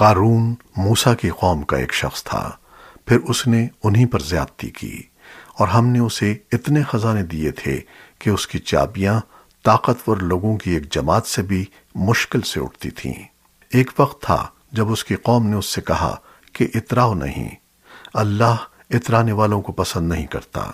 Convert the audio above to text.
قارون موسیٰ کی قوم کا ایک شخص تھا۔ پھر اس نے انہی پر زیادتی کی اور ہم نے اسے اتنے خزانے دیے تھے کہ اس کی چابیاں طاقتور لوگوں کی ایک جماعت سے بھی مشکل سے اٹھتی تھیں۔ ایک وقت تھا جب اس کی قوم نے اس سے کہا کہ اتراؤ نہیں، اللہ اترانے والوں کو پسند نہیں کرتا۔